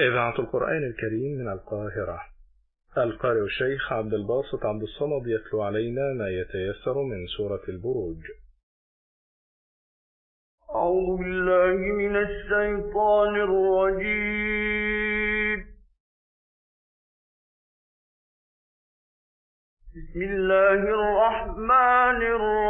إذاعة القرآن الكريم من القاهرة. القارئ الشيخ عبد الباسط عبد الصمد يتلو علينا ما يتيسر من سورة البروج. أعوذ بالله من الشيطان الرجيم. بسم الله الرحمن الرحيم.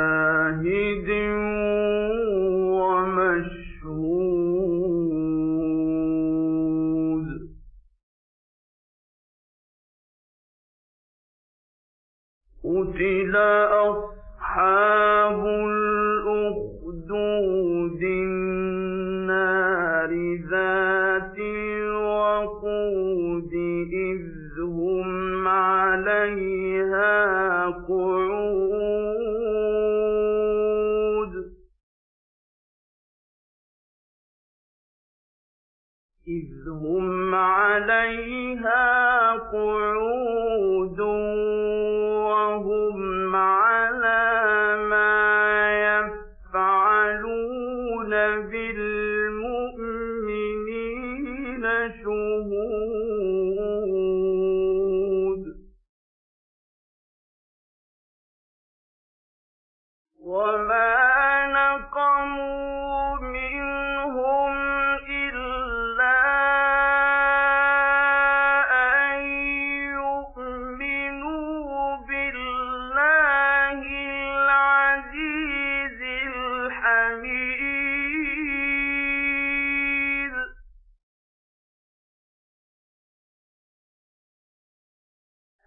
قتل أصحاب الأخدود النار ذات الوقود إذ هم عليها قعود إذ هم عليها قعود بالمؤمنين شهود. وما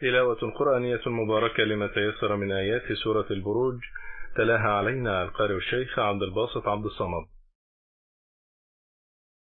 تلاوة قرآنية مباركة لما تيسر من آيات سورة البروج تلاها علينا القارئ الشيخ عبد الباسط عبد الصمد.